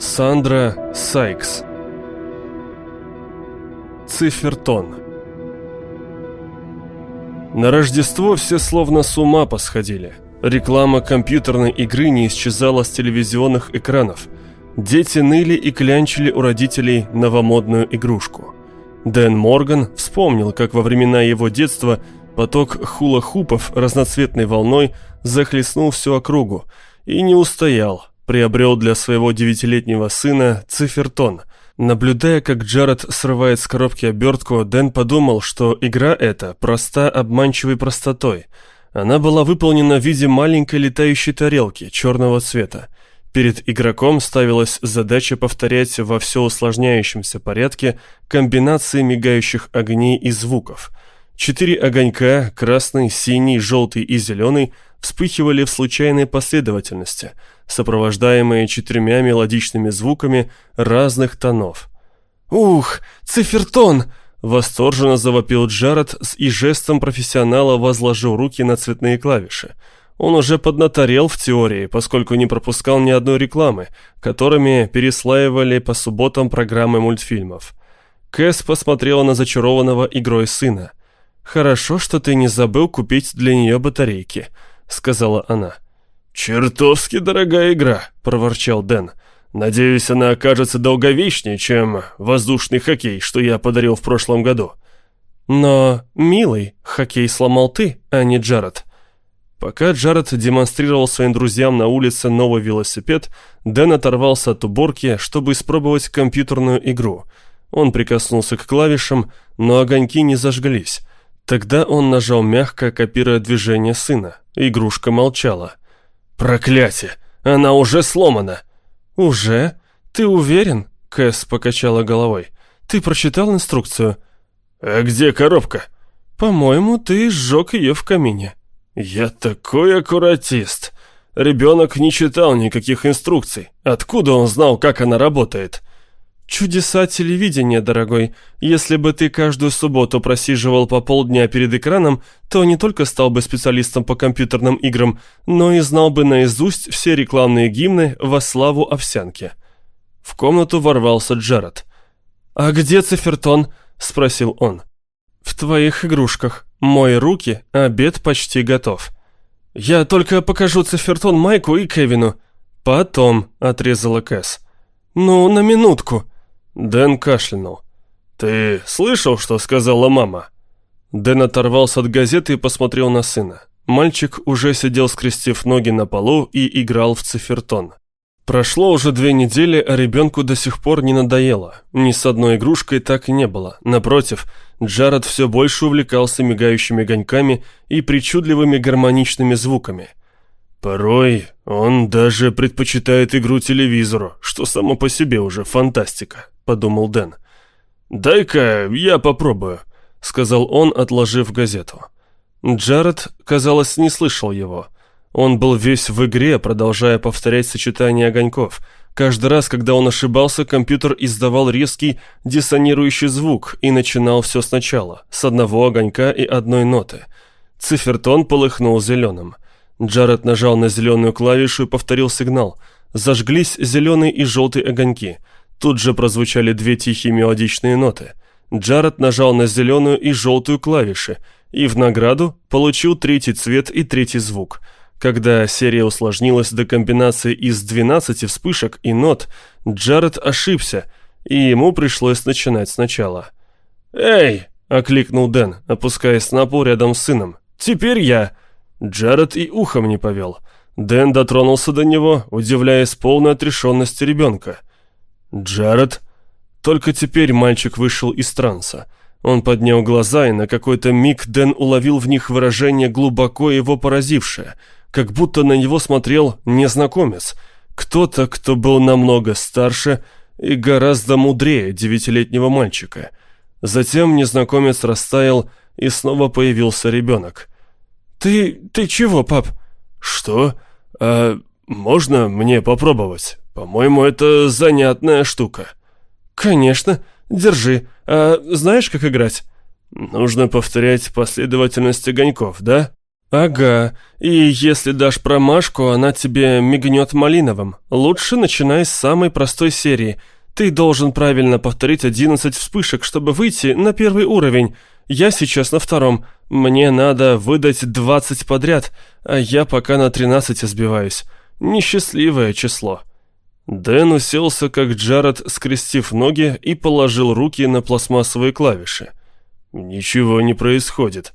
Сандра Сайкс Цифертон На Рождество все словно с ума посходили. Реклама компьютерной игры не исчезала с телевизионных экранов. Дети ныли и клянчили у родителей новомодную игрушку. Дэн Морган вспомнил, как во времена его детства поток хула-хупов разноцветной волной захлестнул всю округу и не устоял, приобрел для своего девятилетнего сына цифертон. Наблюдая, как Джаред срывает с коробки обертку, Дэн подумал, что игра эта проста обманчивой простотой. Она была выполнена в виде маленькой летающей тарелки черного цвета. Перед игроком ставилась задача повторять во все усложняющемся порядке комбинации мигающих огней и звуков. Четыре огонька, красный, синий, желтый и зеленый, вспыхивали в случайной последовательности, сопровождаемые четырьмя мелодичными звуками разных тонов. «Ух, цифертон!» — восторженно завопил Джаред и жестом профессионала возложил руки на цветные клавиши. Он уже поднаторел в теории, поскольку не пропускал ни одной рекламы, которыми переслаивали по субботам программы мультфильмов. Кэс посмотрела на зачарованного игрой сына. «Хорошо, что ты не забыл купить для нее батарейки», — сказала она. «Чертовски дорогая игра», — проворчал Дэн. «Надеюсь, она окажется долговечнее, чем воздушный хоккей, что я подарил в прошлом году». «Но, милый, хоккей сломал ты, а не Джаред». Пока Джаред демонстрировал своим друзьям на улице новый велосипед, Дэн оторвался от уборки, чтобы испробовать компьютерную игру. Он прикоснулся к клавишам, но огоньки не зажглись. Тогда он нажал мягко, копируя движение сына. Игрушка молчала. «Проклятие! Она уже сломана!» «Уже? Ты уверен?» Кэс покачала головой. «Ты прочитал инструкцию?» «А где коробка?» «По-моему, ты сжег ее в камине». «Я такой аккуратист. Ребенок не читал никаких инструкций. Откуда он знал, как она работает?» «Чудеса телевидения, дорогой. Если бы ты каждую субботу просиживал по полдня перед экраном, то не только стал бы специалистом по компьютерным играм, но и знал бы наизусть все рекламные гимны во славу овсянки». В комнату ворвался Джаред. «А где цифертон?» – спросил он. «В твоих игрушках. Мои руки, обед почти готов. Я только покажу цифертон Майку и Кевину». «Потом», – отрезала Кэс. «Ну, на минутку». Дэн кашлянул. «Ты слышал, что сказала мама?» Дэн оторвался от газеты и посмотрел на сына. Мальчик уже сидел, скрестив ноги на полу и играл в цифертон. Прошло уже две недели, а ребенку до сих пор не надоело. Ни с одной игрушкой так и не было. Напротив, Джаред все больше увлекался мигающими огоньками и причудливыми гармоничными звуками – Порой он даже предпочитает игру телевизору, что само по себе уже фантастика, подумал Дэн. «Дай-ка я попробую», — сказал он, отложив газету. Джаред, казалось, не слышал его. Он был весь в игре, продолжая повторять сочетание огоньков. Каждый раз, когда он ошибался, компьютер издавал резкий диссонирующий звук и начинал все сначала, с одного огонька и одной ноты. Цифертон полыхнул зеленым. Джаред нажал на зеленую клавишу и повторил сигнал. Зажглись зеленые и желтые огоньки. Тут же прозвучали две тихие мелодичные ноты. Джаред нажал на зеленую и желтую клавиши и в награду получил третий цвет и третий звук. Когда серия усложнилась до комбинации из 12 вспышек и нот, Джаред ошибся, и ему пришлось начинать сначала. «Эй!» – окликнул Дэн, опускаясь на пол рядом с сыном. «Теперь я!» Джаред и ухом не повел. Дэн дотронулся до него, удивляясь полной отрешенности ребенка. «Джаред?» Только теперь мальчик вышел из транса. Он поднял глаза, и на какой-то миг Дэн уловил в них выражение глубоко его поразившее, как будто на него смотрел незнакомец, кто-то, кто был намного старше и гораздо мудрее девятилетнего мальчика. Затем незнакомец растаял, и снова появился ребенок. «Ты... ты чего, пап?» «Что? А можно мне попробовать? По-моему, это занятная штука». «Конечно. Держи. А знаешь, как играть?» «Нужно повторять последовательность огоньков, да?» «Ага, и если дашь промашку, она тебе мигнет малиновым. Лучше начинай с самой простой серии. Ты должен правильно повторить 11 вспышек, чтобы выйти на первый уровень. Я сейчас на втором. Мне надо выдать 20 подряд, а я пока на 13 сбиваюсь. Несчастливое число». Дэн уселся, как Джаред, скрестив ноги и положил руки на пластмассовые клавиши. «Ничего не происходит».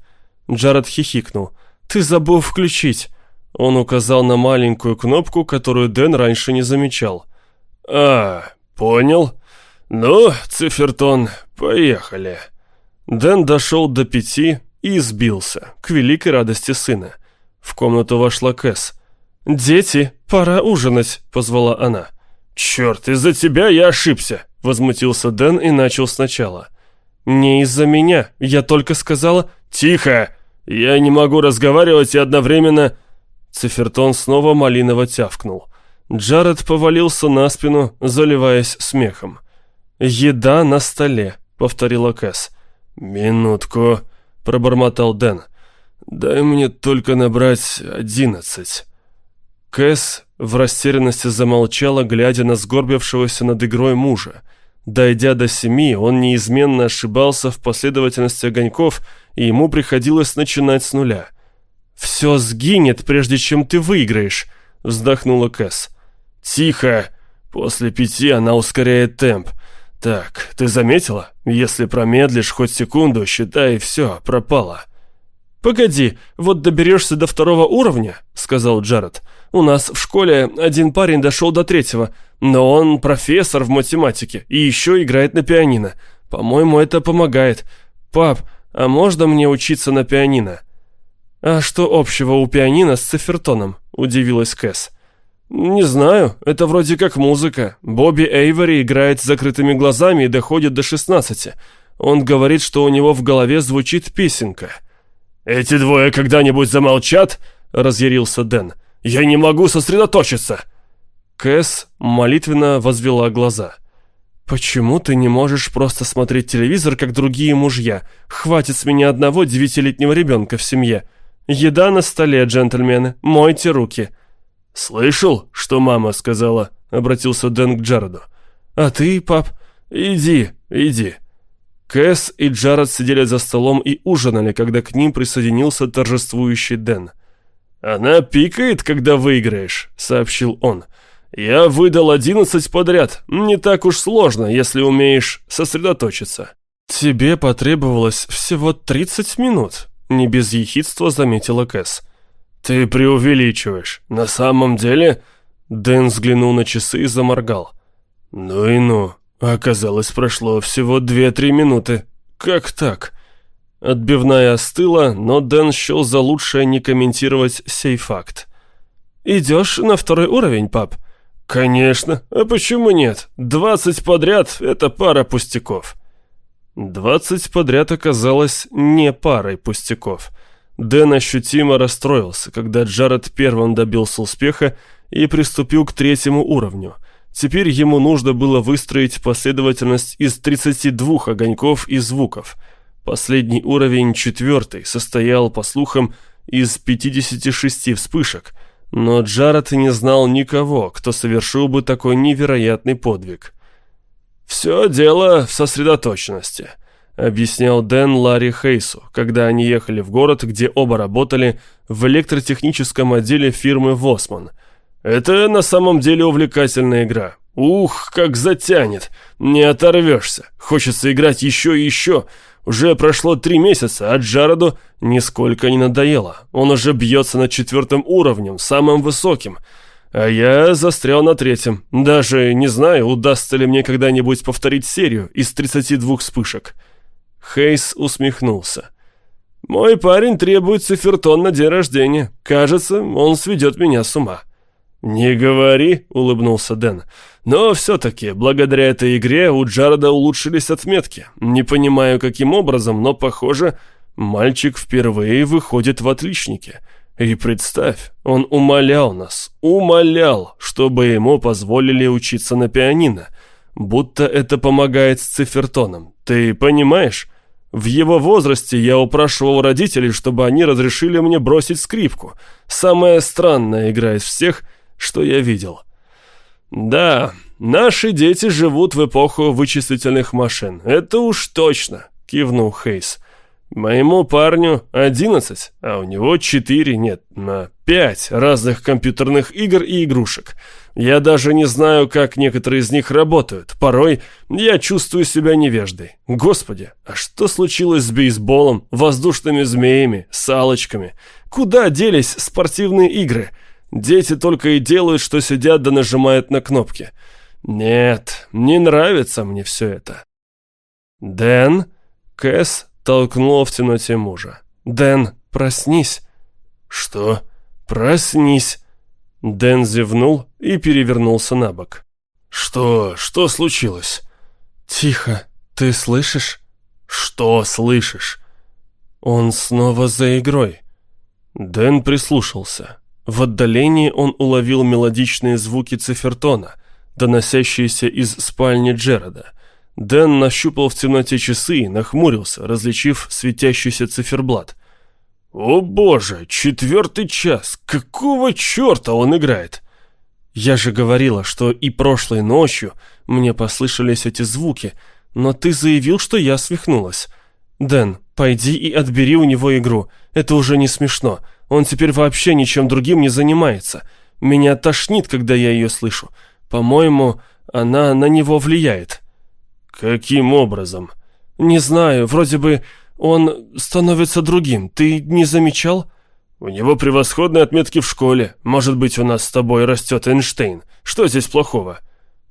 Джаред хихикнул. «Ты забыл включить». Он указал на маленькую кнопку, которую Дэн раньше не замечал. «А, понял. Ну, цифертон, поехали». Дэн дошел до пяти и сбился, к великой радости сына. В комнату вошла Кэс. «Дети, пора ужинать», — позвала она. «Черт, из-за тебя я ошибся», — возмутился Дэн и начал сначала. «Не из-за меня, я только сказала...» «Тихо! Я не могу разговаривать и одновременно...» Цифертон снова малиново тявкнул. Джаред повалился на спину, заливаясь смехом. «Еда на столе», — повторила Кэс. «Минутку», — пробормотал Дэн. «Дай мне только набрать одиннадцать». Кэс в растерянности замолчала, глядя на сгорбившегося над игрой мужа. Дойдя до семи, он неизменно ошибался в последовательности огоньков, и ему приходилось начинать с нуля. «Все сгинет, прежде чем ты выиграешь», — вздохнула Кэс. «Тихо! После пяти она ускоряет темп. Так, ты заметила? Если промедлишь хоть секунду, считай, все, пропало». «Погоди, вот доберешься до второго уровня», — сказал Джаред. «У нас в школе один парень дошел до третьего, но он профессор в математике и еще играет на пианино. По-моему, это помогает. Пап, а можно мне учиться на пианино?» «А что общего у пианино с цифертоном?» — удивилась Кэс. «Не знаю, это вроде как музыка. Бобби Эйвори играет с закрытыми глазами и доходит до шестнадцати. Он говорит, что у него в голове звучит песенка». «Эти двое когда-нибудь замолчат?» — разъярился Дэн. «Я не могу сосредоточиться!» Кэс молитвенно возвела глаза. «Почему ты не можешь просто смотреть телевизор, как другие мужья? Хватит с меня одного девятилетнего ребенка в семье. Еда на столе, джентльмены, мойте руки». «Слышал, что мама сказала?» — обратился Дэн к Джареду. «А ты, пап, иди, иди». Кэс и Джаред сидели за столом и ужинали, когда к ним присоединился торжествующий Дэн. «Она пикает, когда выиграешь», — сообщил он. «Я выдал одиннадцать подряд. Не так уж сложно, если умеешь сосредоточиться». «Тебе потребовалось всего тридцать минут», — не без ехидства заметила Кэс. «Ты преувеличиваешь. На самом деле...» Дэн взглянул на часы и заморгал. «Ну и ну. Оказалось, прошло всего две-три минуты. Как так?» Отбивная остыла, но Дэн счел за лучшее не комментировать сей факт. «Идешь на второй уровень, пап?» «Конечно. А почему нет? Двадцать подряд — это пара пустяков». Двадцать подряд оказалось не парой пустяков. Дэн ощутимо расстроился, когда Джаред первым добился успеха и приступил к третьему уровню — Теперь ему нужно было выстроить последовательность из 32 огоньков и звуков. Последний уровень, четвертый, состоял, по слухам, из 56 вспышек, но Джаред не знал никого, кто совершил бы такой невероятный подвиг. «Все дело в сосредоточенности», — объяснял Дэн Ларри Хейсу, когда они ехали в город, где оба работали в электротехническом отделе фирмы «Восман», — это на самом деле увлекательная игра. Ух, как затянет. Не оторвешься. Хочется играть еще и еще. Уже прошло три месяца, а Джароду нисколько не надоело. Он уже бьется над четвертым уровнем, самым высоким. А я застрял на третьем. Даже не знаю, удастся ли мне когда-нибудь повторить серию из 32 вспышек. Хейс усмехнулся. «Мой парень требует цифертон на день рождения. Кажется, он сведет меня с ума». «Не говори», — улыбнулся Дэн. «Но все-таки, благодаря этой игре у Джареда улучшились отметки. Не понимаю, каким образом, но, похоже, мальчик впервые выходит в отличники. И представь, он умолял нас, умолял, чтобы ему позволили учиться на пианино. Будто это помогает с цифертоном. Ты понимаешь?» В его возрасте я упрашивал родителей, чтобы они разрешили мне бросить скрипку. Самая странная игра из всех, что я видел. Да, наши дети живут в эпоху вычислительных машин. Это уж точно, кивнул Хейс. Моему парню 11, а у него 4, нет, на 5 разных компьютерных игр и игрушек. Я даже не знаю, как некоторые из них работают. Порой я чувствую себя невеждой. Господи, а что случилось с бейсболом, воздушными змеями, салочками? Куда делись спортивные игры? Дети только и делают, что сидят да нажимают на кнопки. Нет, не нравится мне все это. Дэн, Кэс толкнула в темноте мужа. «Дэн, проснись!» «Что? Проснись!» Дэн зевнул и перевернулся на бок. «Что? Что случилось?» «Тихо. Ты слышишь?» «Что слышишь?» «Он снова за игрой». Дэн прислушался. В отдалении он уловил мелодичные звуки цифертона, доносящиеся из спальни Джерода. Дэн нащупал в темноте часы и нахмурился, различив светящийся циферблат. «О боже, четвертый час! Какого черта он играет?» «Я же говорила, что и прошлой ночью мне послышались эти звуки, но ты заявил, что я свихнулась. Дэн, пойди и отбери у него игру. Это уже не смешно. Он теперь вообще ничем другим не занимается. Меня тошнит, когда я ее слышу. По-моему, она на него влияет». «Каким образом?» «Не знаю, вроде бы он становится другим. Ты не замечал?» «У него превосходные отметки в школе. Может быть, у нас с тобой растет Эйнштейн. Что здесь плохого?»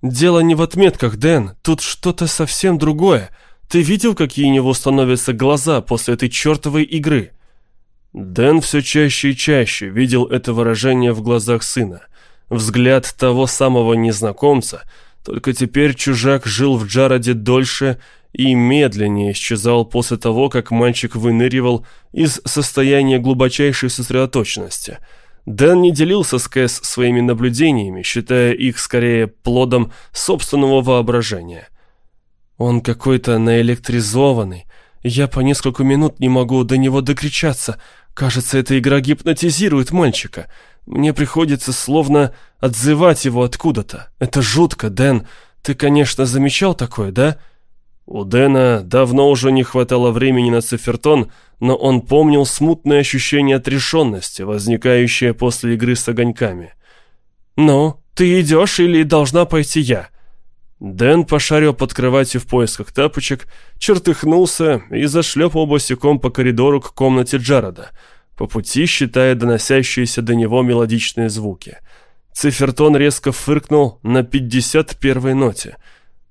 «Дело не в отметках, Дэн. Тут что-то совсем другое. Ты видел, какие у него становятся глаза после этой чертовой игры?» Дэн все чаще и чаще видел это выражение в глазах сына. Взгляд того самого незнакомца — только теперь чужак жил в Джароде дольше и медленнее исчезал после того, как мальчик выныривал из состояния глубочайшей сосредоточенности. Дэн не делился с Кэс своими наблюдениями, считая их скорее плодом собственного воображения. «Он какой-то наэлектризованный. Я по несколько минут не могу до него докричаться. Кажется, эта игра гипнотизирует мальчика. Мне приходится словно отзывать его откуда-то. Это жутко, Дэн. Ты, конечно, замечал такое, да?» У Дэна давно уже не хватало времени на цифертон, но он помнил смутное ощущение отрешенности, возникающее после игры с огоньками. «Ну, ты идешь или должна пойти я?» Дэн пошарил под кроватью в поисках тапочек, чертыхнулся и зашлепал босиком по коридору к комнате Джарода — по пути считая доносящиеся до него мелодичные звуки. Цифертон резко фыркнул на 51-й ноте.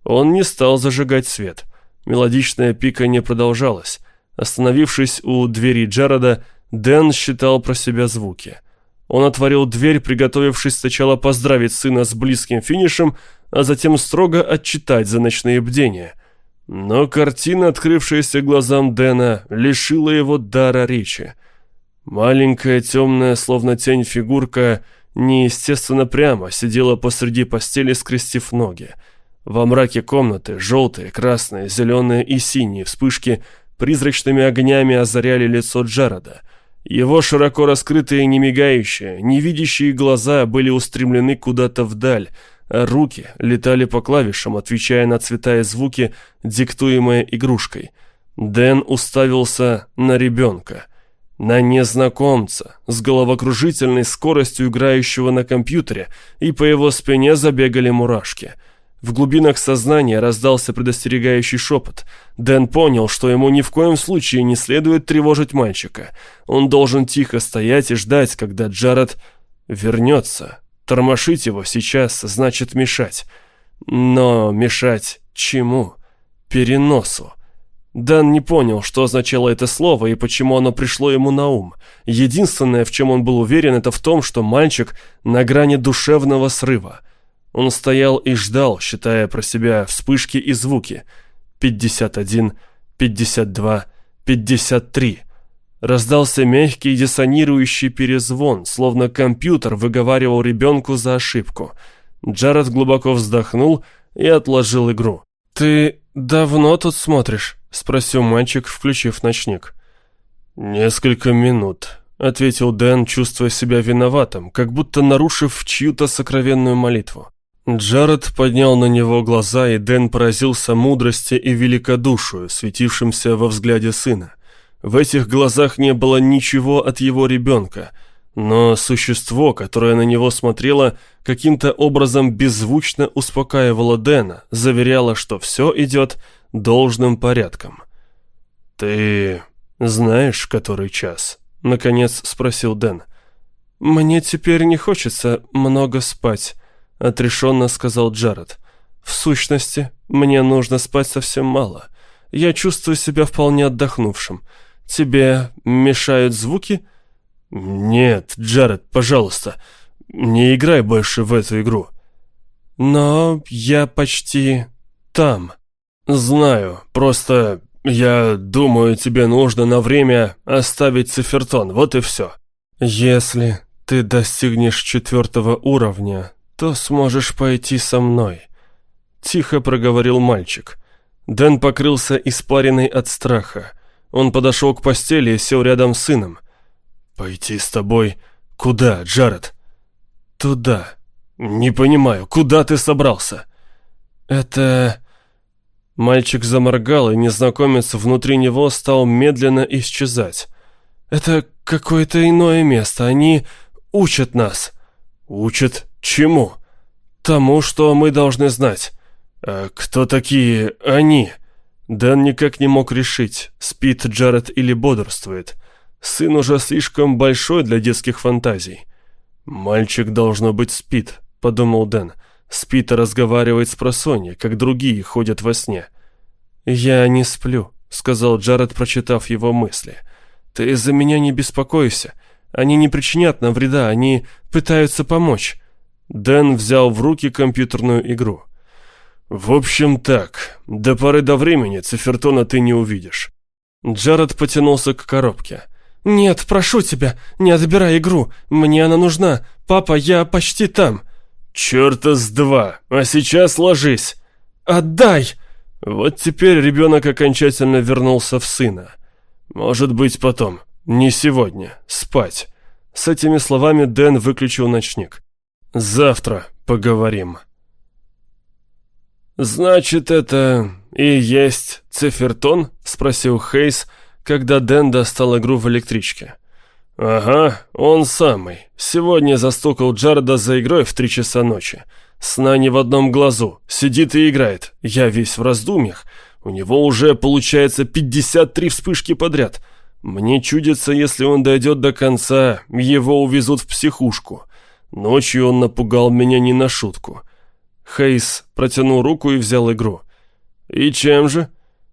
Он не стал зажигать свет. Мелодичная пика не продолжалась. Остановившись у двери Джарода, Дэн считал про себя звуки. Он отворил дверь, приготовившись сначала поздравить сына с близким финишем, а затем строго отчитать за ночные бдения. Но картина, открывшаяся глазам Дэна, лишила его дара речи. Маленькая, темная, словно тень фигурка, неестественно прямо, сидела посреди постели, скрестив ноги. Во мраке комнаты желтые, красные, зеленые и синие вспышки призрачными огнями озаряли лицо Джарода. Его широко раскрытые, немигающие, невидящие глаза были устремлены куда-то вдаль, а руки летали по клавишам, отвечая на цвета и звуки, диктуемые игрушкой. Дэн уставился на ребенка — на незнакомца с головокружительной скоростью играющего на компьютере, и по его спине забегали мурашки. В глубинах сознания раздался предостерегающий шепот. Дэн понял, что ему ни в коем случае не следует тревожить мальчика. Он должен тихо стоять и ждать, когда Джаред вернется. Тормошить его сейчас значит мешать. Но мешать чему? Переносу. Дан не понял, что означало это слово и почему оно пришло ему на ум. Единственное, в чем он был уверен, это в том, что мальчик на грани душевного срыва. Он стоял и ждал, считая про себя вспышки и звуки. 51, 52, 53. Раздался мягкий диссонирующий перезвон, словно компьютер выговаривал ребенку за ошибку. Джаред глубоко вздохнул и отложил игру. «Ты давно тут смотришь?» — спросил мальчик, включив ночник. «Несколько минут», — ответил Дэн, чувствуя себя виноватым, как будто нарушив чью-то сокровенную молитву. Джаред поднял на него глаза, и Дэн поразился мудрости и великодушию, светившимся во взгляде сына. В этих глазах не было ничего от его ребенка, но существо, которое на него смотрело, каким-то образом беззвучно успокаивало Дэна, заверяло, что все идет должным порядком. «Ты «Знаешь, который час?» — наконец спросил Дэн. «Мне теперь не хочется много спать», — отрешенно сказал Джаред. «В сущности, мне нужно спать совсем мало. Я чувствую себя вполне отдохнувшим. Тебе мешают звуки?» «Нет, Джаред, пожалуйста, не играй больше в эту игру». «Но я почти там». «Знаю, просто «Я думаю, тебе нужно на время оставить цифертон, вот и все». «Если ты достигнешь четвертого уровня, то сможешь пойти со мной», — тихо проговорил мальчик. Дэн покрылся испаренной от страха. Он подошел к постели и сел рядом с сыном. «Пойти с тобой? Куда, Джаред?» «Туда». «Не понимаю, куда ты собрался?» «Это...» Мальчик заморгал, и незнакомец внутри него стал медленно исчезать. «Это какое-то иное место, они учат нас». «Учат чему?» «Тому, что мы должны знать». «А кто такие они?» Дэн никак не мог решить, спит Джаред или бодрствует. Сын уже слишком большой для детских фантазий. «Мальчик, должно быть, спит», — подумал Дэн. Спит и разговаривает с просонья, как другие ходят во сне. «Я не сплю», — сказал Джаред, прочитав его мысли. «Ты из-за меня не беспокойся. Они не причинят нам вреда, они пытаются помочь». Дэн взял в руки компьютерную игру. «В общем так, до поры до времени цифертона ты не увидишь». Джаред потянулся к коробке. «Нет, прошу тебя, не отбирай игру. Мне она нужна. Папа, я почти там». «Черта с два! А сейчас ложись!» «Отдай!» Вот теперь ребенок окончательно вернулся в сына. Может быть, потом. Не сегодня. Спать. С этими словами Дэн выключил ночник. Завтра поговорим. «Значит, это и есть цифертон?» — спросил Хейс, когда Дэн достал игру в электричке. «Ага, он самый. Сегодня застукал Джарда за игрой в три часа ночи. Сна не в одном глазу. Сидит и играет. Я весь в раздумьях. У него уже получается 53 вспышки подряд. Мне чудится, если он дойдет до конца, его увезут в психушку. Ночью он напугал меня не на шутку. Хейс протянул руку и взял игру. «И чем же?»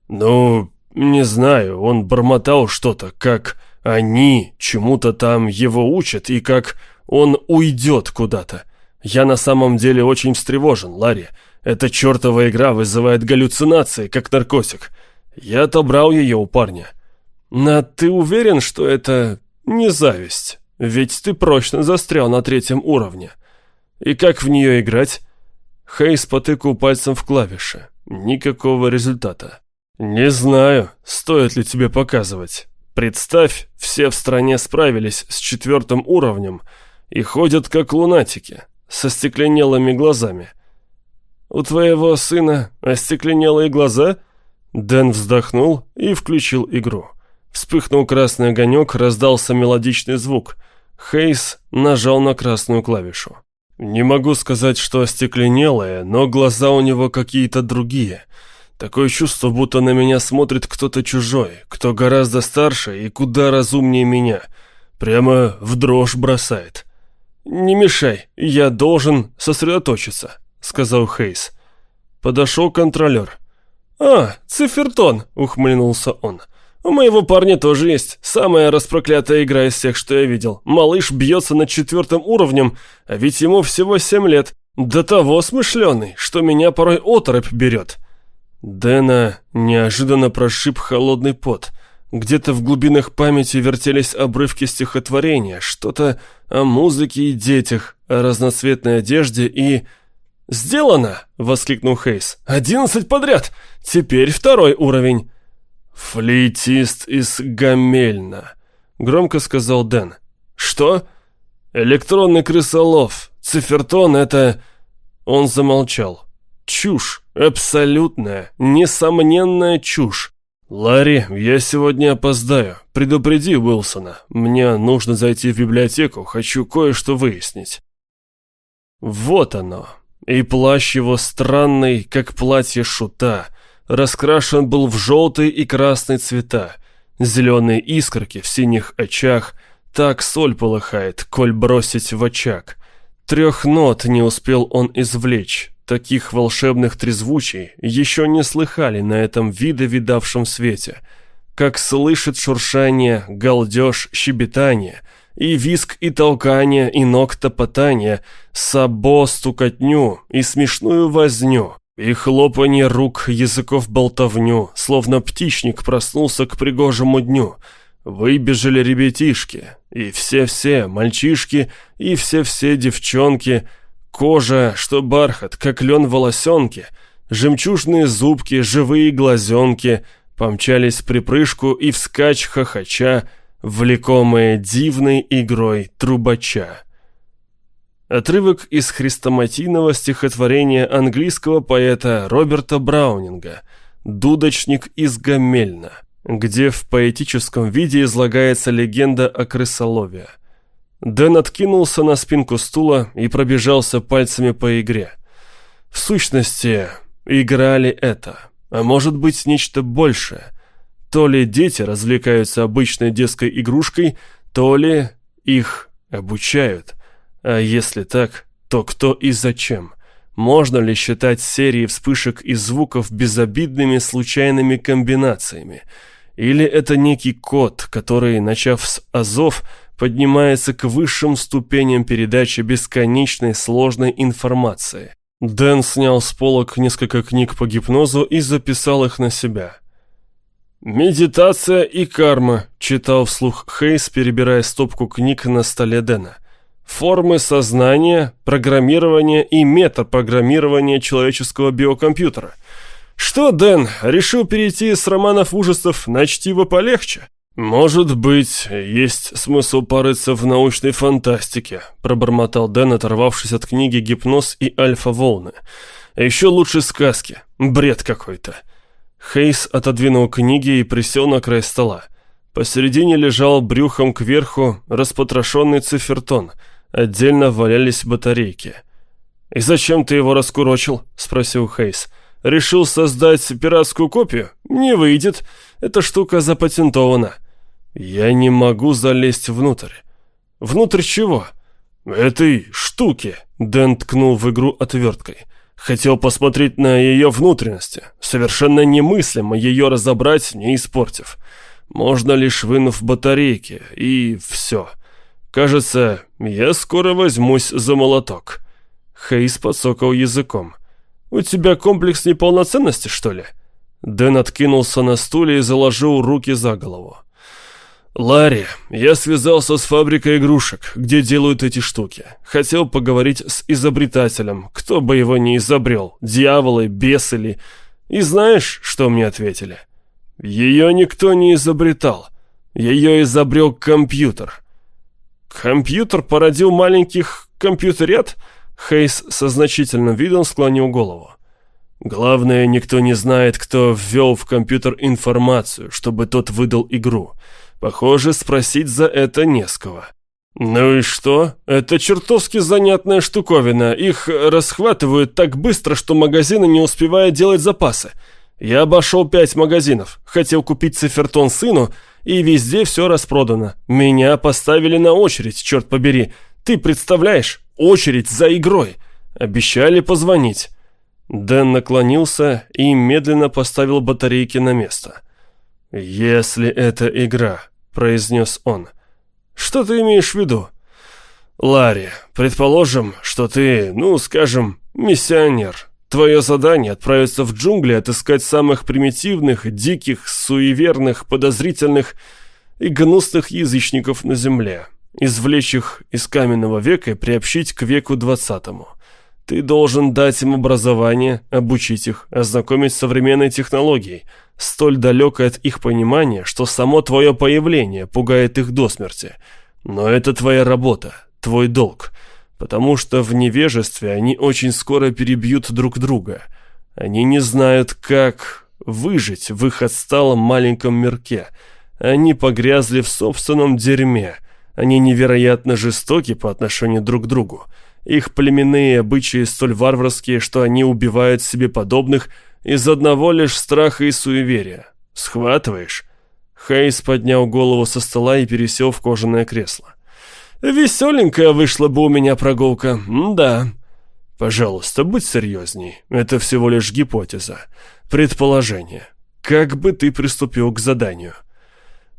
«Ну, не знаю, он бормотал что-то, как они чему-то там его учат, и как он уйдет куда-то. Я на самом деле очень встревожен, Ларри. Эта чертова игра вызывает галлюцинации, как наркотик. Я отобрал ее у парня. Но ты уверен, что это не зависть? Ведь ты прочно застрял на третьем уровне. И как в нее играть? Хейс потыкал пальцем в клавиши. Никакого результата. Не знаю, стоит ли тебе показывать. Представь, все в стране справились с четвертым уровнем и ходят как лунатики со стекленелыми глазами. «У твоего сына остекленелые глаза?» Дэн вздохнул и включил игру. Вспыхнул красный огонек, раздался мелодичный звук. Хейс нажал на красную клавишу. «Не могу сказать, что остекленелые, но глаза у него какие-то другие. Такое чувство, будто на меня смотрит кто-то чужой, кто гораздо старше и куда разумнее меня. Прямо в дрожь бросает». «Не мешай, я должен сосредоточиться», — сказал Хейс. Подошел контролер. «А, цифертон», — ухмыльнулся он. «У моего парня тоже есть. Самая распроклятая игра из всех, что я видел. Малыш бьется над четвертым уровнем, а ведь ему всего семь лет. До того смышленый, что меня порой оторопь берет». Дэна неожиданно прошиб холодный пот — где-то в глубинах памяти вертелись обрывки стихотворения, что-то о музыке и детях, о разноцветной одежде и... «Сделано!» — воскликнул Хейс. «Одиннадцать подряд! Теперь второй уровень!» «Флейтист из Гамельна», — громко сказал Дэн. «Что?» «Электронный крысолов. Цифертон — это...» Он замолчал. «Чушь. Абсолютная, несомненная чушь. «Ларри, я сегодня опоздаю. Предупреди Уилсона. Мне нужно зайти в библиотеку, хочу кое-что выяснить». Вот оно. И плащ его странный, как платье шута. Раскрашен был в желтый и красный цвета. Зеленые искорки в синих очах. Так соль полыхает, коль бросить в очаг. Трех нот не успел он извлечь. Таких волшебных трезвучий еще не слыхали на этом виде видавшем свете. Как слышит шуршание, галдеж, щебетание, и виск и толкание, и ног топотание, сабо стукотню и смешную возню, и хлопанье рук, языков болтовню, словно птичник проснулся к пригожему дню. Выбежали ребятишки, и все-все мальчишки, и все-все девчонки — Кожа, что бархат, как лен волосенки, жемчужные зубки, живые глазенки помчались в припрыжку и вскачь хохоча, влекомые дивной игрой трубача. Отрывок из хрестоматийного стихотворения английского поэта Роберта Браунинга «Дудочник из Гамельна», где в поэтическом виде излагается легенда о крысолове – Дэн откинулся на спинку стула и пробежался пальцами по игре. В сущности, играли это, а может быть нечто большее. То ли дети развлекаются обычной детской игрушкой, то ли их обучают. А если так, то кто и зачем? Можно ли считать серии вспышек и звуков безобидными случайными комбинациями? Или это некий код, который, начав с азов, поднимается к высшим ступеням передачи бесконечной сложной информации. Дэн снял с полок несколько книг по гипнозу и записал их на себя. «Медитация и карма», — читал вслух Хейс, перебирая стопку книг на столе Дэна. «Формы сознания, программирование и метапрограммирование человеческого биокомпьютера». «Что, Дэн, решил перейти с романов ужасов на чтиво полегче?» «Может быть, есть смысл порыться в научной фантастике», пробормотал Дэн, оторвавшись от книги «Гипноз и альфа-волны». «Еще лучше сказки. Бред какой-то». Хейс отодвинул книги и присел на край стола. Посередине лежал брюхом кверху распотрошенный цифертон. Отдельно валялись батарейки. «И зачем ты его раскурочил?» — спросил Хейс. «Решил создать пиратскую копию? Не выйдет. Эта штука запатентована». «Я не могу залезть внутрь». «Внутрь чего?» «Этой штуки», — Дэн ткнул в игру отверткой. «Хотел посмотреть на ее внутренности. Совершенно немыслимо ее разобрать, не испортив. Можно лишь вынув батарейки, и все. Кажется, я скоро возьмусь за молоток». Хейс подсокал языком. «У тебя комплекс неполноценности, что ли?» Дэн откинулся на стуле и заложил руки за голову. «Ларри, я связался с фабрикой игрушек, где делают эти штуки. Хотел поговорить с изобретателем, кто бы его ни изобрел, дьяволы, бесы ли. И знаешь, что мне ответили? Ее никто не изобретал. Ее изобрел компьютер». «Компьютер породил маленьких компьютерят?» Хейс со значительным видом склонил голову. «Главное, никто не знает, кто ввел в компьютер информацию, чтобы тот выдал игру». Похоже, спросить за это не с кого. «Ну и что? Это чертовски занятная штуковина. Их расхватывают так быстро, что магазины не успевают делать запасы. Я обошел пять магазинов. Хотел купить цифертон сыну, и везде все распродано. Меня поставили на очередь, черт побери. Ты представляешь? Очередь за игрой. Обещали позвонить». Дэн наклонился и медленно поставил батарейки на место. «Если это игра», произнес он. «Что ты имеешь в виду?» «Ларри, предположим, что ты, ну, скажем, миссионер. Твое задание — отправиться в джунгли, отыскать самых примитивных, диких, суеверных, подозрительных и гнусных язычников на земле, извлечь их из каменного века и приобщить к веку двадцатому. Ты должен дать им образование, обучить их, ознакомить с современной технологией, столь далекой от их понимания, что само твое появление пугает их до смерти. Но это твоя работа, твой долг, потому что в невежестве они очень скоро перебьют друг друга. Они не знают, как выжить в их отсталом маленьком мирке. Они погрязли в собственном дерьме. Они невероятно жестоки по отношению друг к другу. Их племенные обычаи столь варварские, что они убивают себе подобных из одного лишь страха и суеверия. Схватываешь?» Хейс поднял голову со стола и пересел в кожаное кресло. «Веселенькая вышла бы у меня прогулка, да». «Пожалуйста, будь серьезней. Это всего лишь гипотеза. Предположение. Как бы ты приступил к заданию?»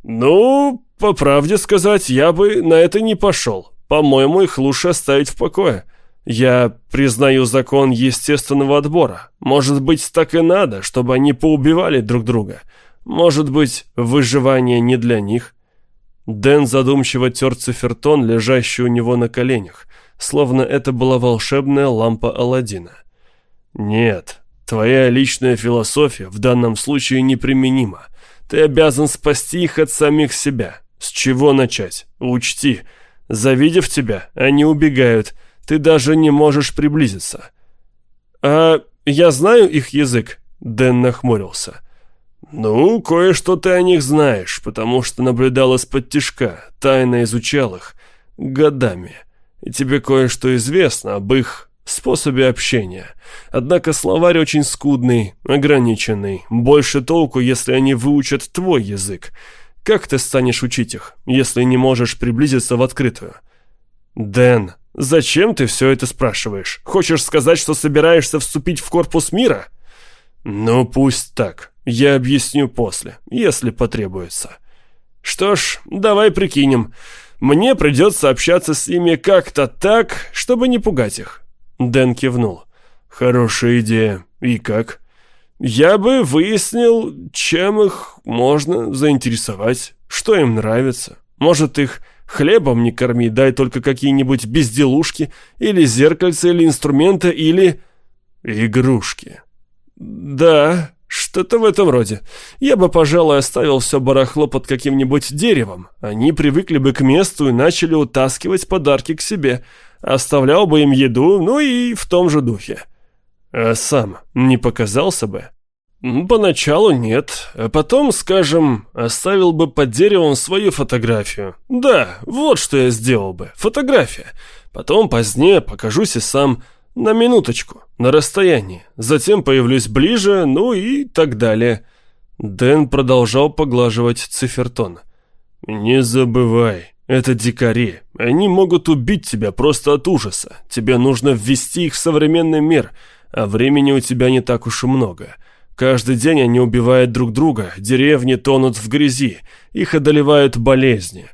«Ну, по правде сказать, я бы на это не пошел. По-моему, их лучше оставить в покое. Я признаю закон естественного отбора. Может быть, так и надо, чтобы они поубивали друг друга. Может быть, выживание не для них. Дэн задумчиво тер цифертон, лежащий у него на коленях, словно это была волшебная лампа Аладдина. «Нет, твоя личная философия в данном случае неприменима. Ты обязан спасти их от самих себя. С чего начать? Учти, Завидев тебя, они убегают. Ты даже не можешь приблизиться. А я знаю их язык, Дэн нахмурился. Ну, кое-что ты о них знаешь, потому что наблюдал из-под тишка, тайно изучал их годами. И тебе кое-что известно об их способе общения. Однако словарь очень скудный, ограниченный. Больше толку, если они выучат твой язык. Как ты станешь учить их, если не можешь приблизиться в открытую? Дэн, зачем ты все это спрашиваешь? Хочешь сказать, что собираешься вступить в корпус мира? Ну, пусть так. Я объясню после, если потребуется. Что ж, давай прикинем. Мне придется общаться с ними как-то так, чтобы не пугать их. Дэн кивнул. Хорошая идея. И как? Я бы выяснил, чем их можно заинтересовать, что им нравится. Может, их хлебом не корми, дай только какие-нибудь безделушки, или зеркальца, или инструмента, или... игрушки. Да, что-то в этом роде. Я бы, пожалуй, оставил все барахло под каким-нибудь деревом. Они привыкли бы к месту и начали утаскивать подарки к себе. Оставлял бы им еду, ну и в том же духе. А сам не показался бы? Поначалу нет, а потом, скажем, оставил бы под деревом свою фотографию. Да, вот что я сделал бы, фотография. Потом позднее покажусь и сам на минуточку, на расстоянии. Затем появлюсь ближе, ну и так далее. Дэн продолжал поглаживать цифертон. «Не забывай, это дикари. Они могут убить тебя просто от ужаса. Тебе нужно ввести их в современный мир» а времени у тебя не так уж и много. Каждый день они убивают друг друга, деревни тонут в грязи, их одолевают болезни.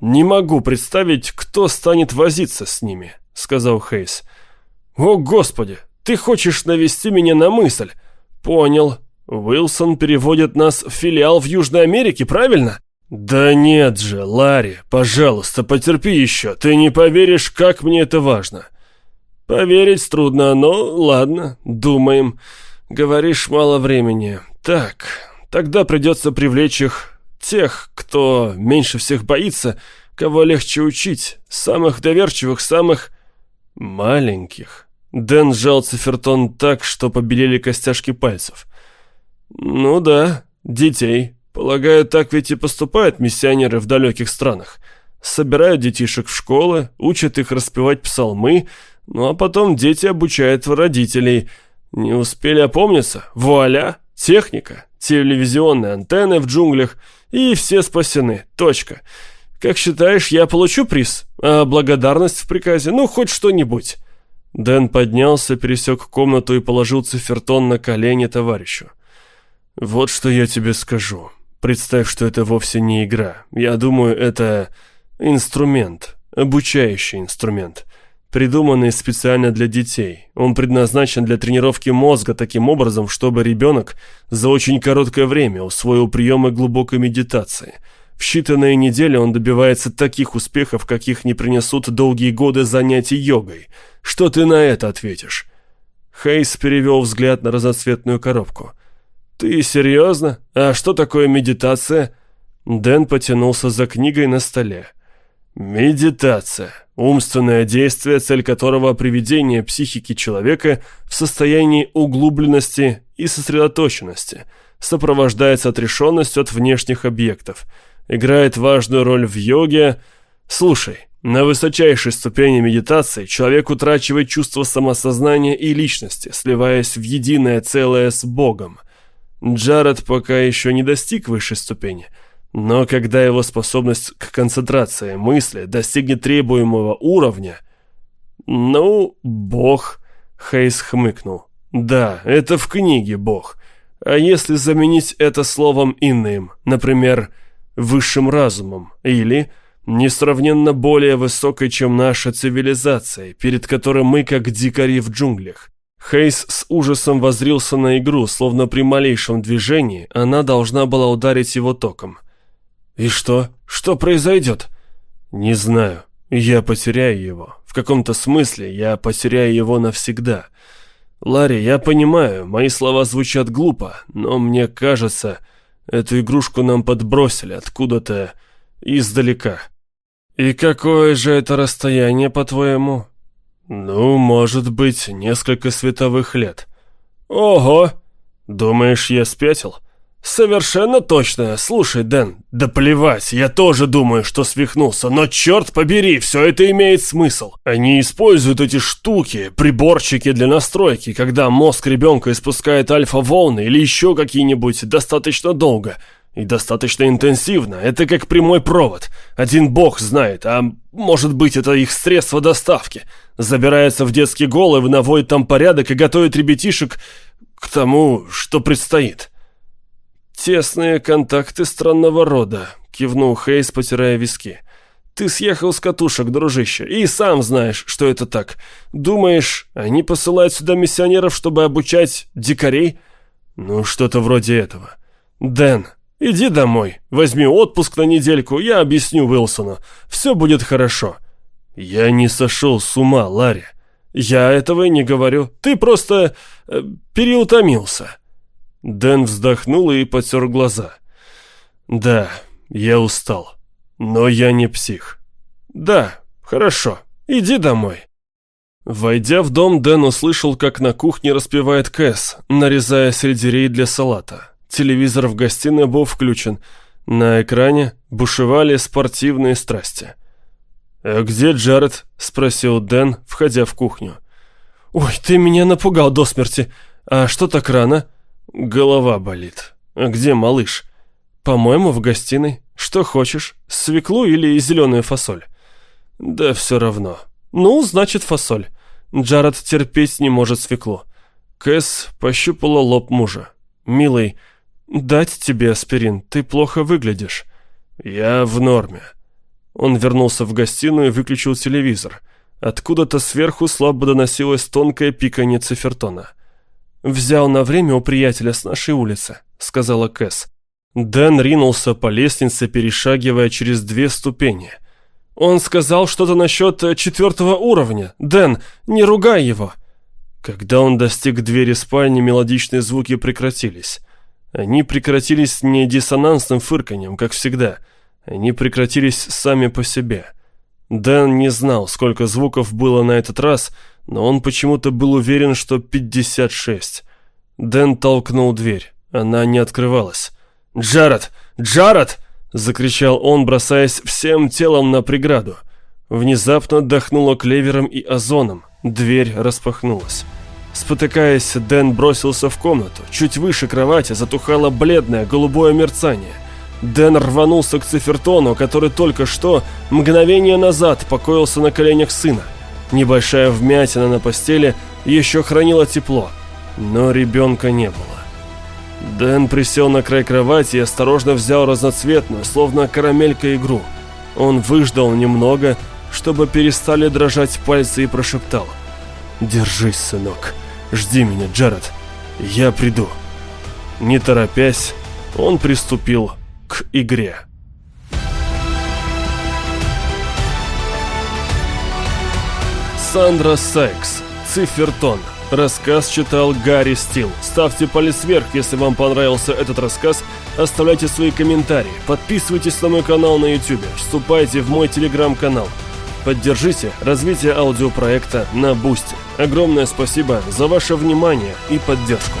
«Не могу представить, кто станет возиться с ними», — сказал Хейс. «О, Господи, ты хочешь навести меня на мысль?» «Понял. Уилсон переводит нас в филиал в Южной Америке, правильно?» «Да нет же, Ларри, пожалуйста, потерпи еще. Ты не поверишь, как мне это важно. «Поверить трудно, но ладно, думаем. Говоришь, мало времени. Так, тогда придется привлечь их, тех, кто меньше всех боится, кого легче учить, самых доверчивых, самых маленьких». Дэн сжал цифертон так, что побелели костяшки пальцев. «Ну да, детей. Полагаю, так ведь и поступают миссионеры в далеких странах. Собирают детишек в школы, учат их распевать псалмы, ну а потом дети обучают родителей. Не успели опомниться? Вуаля! Техника, телевизионные антенны в джунглях, и все спасены. Точка. Как считаешь, я получу приз? А благодарность в приказе? Ну, хоть что-нибудь. Дэн поднялся, пересек комнату и положил цифертон на колени товарищу. «Вот что я тебе скажу. Представь, что это вовсе не игра. Я думаю, это инструмент, обучающий инструмент придуманный специально для детей. Он предназначен для тренировки мозга таким образом, чтобы ребенок за очень короткое время усвоил приемы глубокой медитации. В считанные недели он добивается таких успехов, каких не принесут долгие годы занятий йогой. Что ты на это ответишь?» Хейс перевел взгляд на разноцветную коробку. «Ты серьезно? А что такое медитация?» Дэн потянулся за книгой на столе. Медитация. Умственное действие, цель которого приведение психики человека в состоянии углубленности и сосредоточенности, сопровождается отрешенностью от внешних объектов, играет важную роль в йоге. Слушай, на высочайшей ступени медитации человек утрачивает чувство самосознания и личности, сливаясь в единое целое с Богом. Джаред пока еще не достиг высшей ступени – но когда его способность к концентрации мысли достигнет требуемого уровня... Ну, бог... Хейс хмыкнул. Да, это в книге бог. А если заменить это словом иным, например, высшим разумом, или несравненно более высокой, чем наша цивилизация, перед которой мы как дикари в джунглях. Хейс с ужасом возрился на игру, словно при малейшем движении она должна была ударить его током. «И что? Что произойдет?» «Не знаю. Я потеряю его. В каком-то смысле я потеряю его навсегда. Ларри, я понимаю, мои слова звучат глупо, но мне кажется, эту игрушку нам подбросили откуда-то издалека». «И какое же это расстояние, по-твоему?» «Ну, может быть, несколько световых лет». «Ого! Думаешь, я спятил?» «Совершенно точно. Слушай, Дэн, да плевать, я тоже думаю, что свихнулся, но черт побери, все это имеет смысл. Они используют эти штуки, приборчики для настройки, когда мозг ребенка испускает альфа-волны или еще какие-нибудь достаточно долго и достаточно интенсивно. Это как прямой провод. Один бог знает, а может быть это их средство доставки. Забирается в детские головы, наводит там порядок и готовит ребятишек к тому, что предстоит». «Тесные контакты странного рода», — кивнул Хейс, потирая виски. «Ты съехал с катушек, дружище, и сам знаешь, что это так. Думаешь, они посылают сюда миссионеров, чтобы обучать дикарей?» «Ну, что-то вроде этого». «Дэн, иди домой, возьми отпуск на недельку, я объясню Уилсону. Все будет хорошо». «Я не сошел с ума, Ларри. Я этого и не говорю. Ты просто э, переутомился». Дэн вздохнул и потер глаза. «Да, я устал. Но я не псих». «Да, хорошо. Иди домой». Войдя в дом, Дэн услышал, как на кухне распевает Кэс, нарезая сельдерей для салата. Телевизор в гостиной был включен. На экране бушевали спортивные страсти. «А где Джаред?» — спросил Дэн, входя в кухню. «Ой, ты меня напугал до смерти. А что так рано?» «Голова болит. Где малыш?» «По-моему, в гостиной. Что хочешь, свеклу или зеленую фасоль?» «Да все равно». «Ну, значит, фасоль». Джаред терпеть не может свеклу. Кэс пощупала лоб мужа. «Милый, дать тебе аспирин, ты плохо выглядишь». «Я в норме». Он вернулся в гостиную и выключил телевизор. Откуда-то сверху слабо доносилось тонкое пиканье цифертона. «Взял на время у приятеля с нашей улицы», — сказала Кэс. Дэн ринулся по лестнице, перешагивая через две ступени. «Он сказал что-то насчет э, четвертого уровня. Дэн, не ругай его!» Когда он достиг двери спальни, мелодичные звуки прекратились. Они прекратились не диссонансным фырканьем, как всегда. Они прекратились сами по себе. Дэн не знал, сколько звуков было на этот раз, но он почему-то был уверен, что 56. Дэн толкнул дверь. Она не открывалась. «Джаред! Джаред!» — закричал он, бросаясь всем телом на преграду. Внезапно дохнуло клевером и озоном. Дверь распахнулась. Спотыкаясь, Дэн бросился в комнату. Чуть выше кровати затухало бледное голубое мерцание. Дэн рванулся к цифертону, который только что, мгновение назад, покоился на коленях сына. Небольшая вмятина на постели еще хранила тепло, но ребенка не было. Дэн присел на край кровати и осторожно взял разноцветную, словно карамелька игру. Он выждал немного, чтобы перестали дрожать пальцы и прошептал. «Держись, сынок. «Жди меня, Джаред, я приду». Не торопясь, он приступил к игре. Сандра Сайкс, Цифертон. Рассказ читал Гарри Стил. Ставьте палец вверх, если вам понравился этот рассказ. Оставляйте свои комментарии. Подписывайтесь на мой канал на YouTube. Вступайте в мой телеграм-канал. Поддержите развитие аудиопроекта на Boosty. Огромное спасибо за ваше внимание и поддержку.